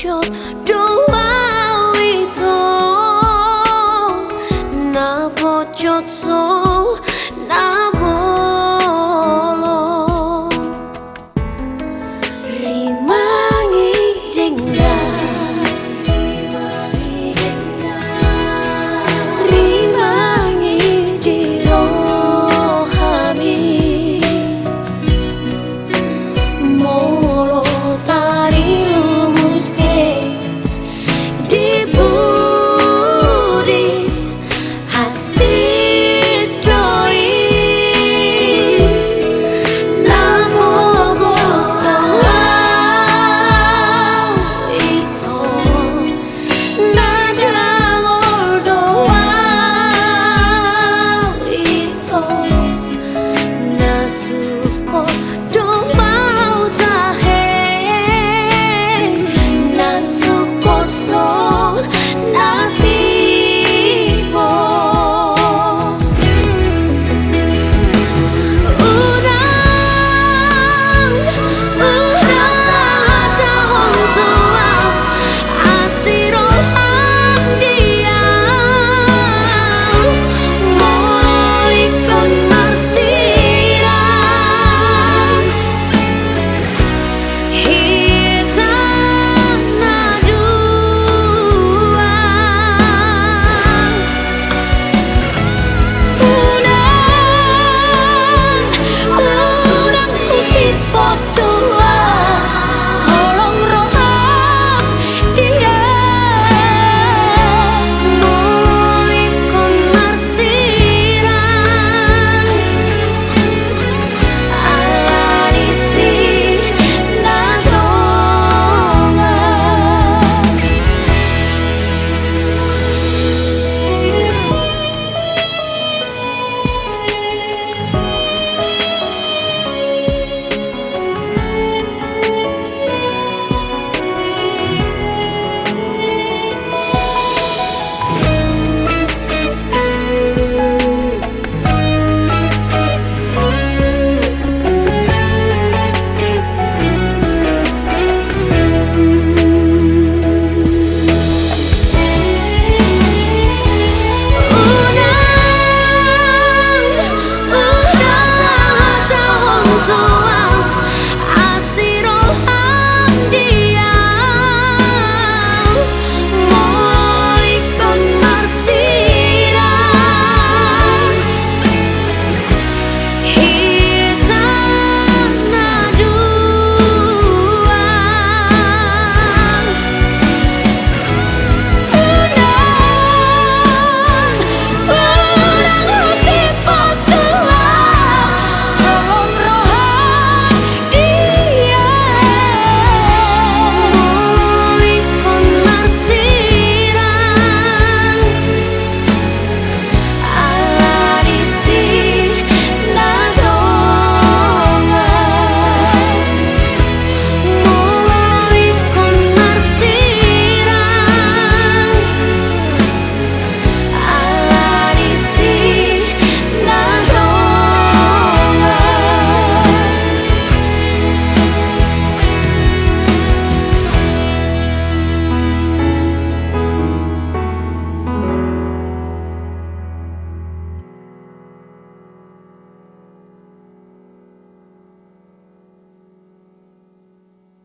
就